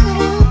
Ooh.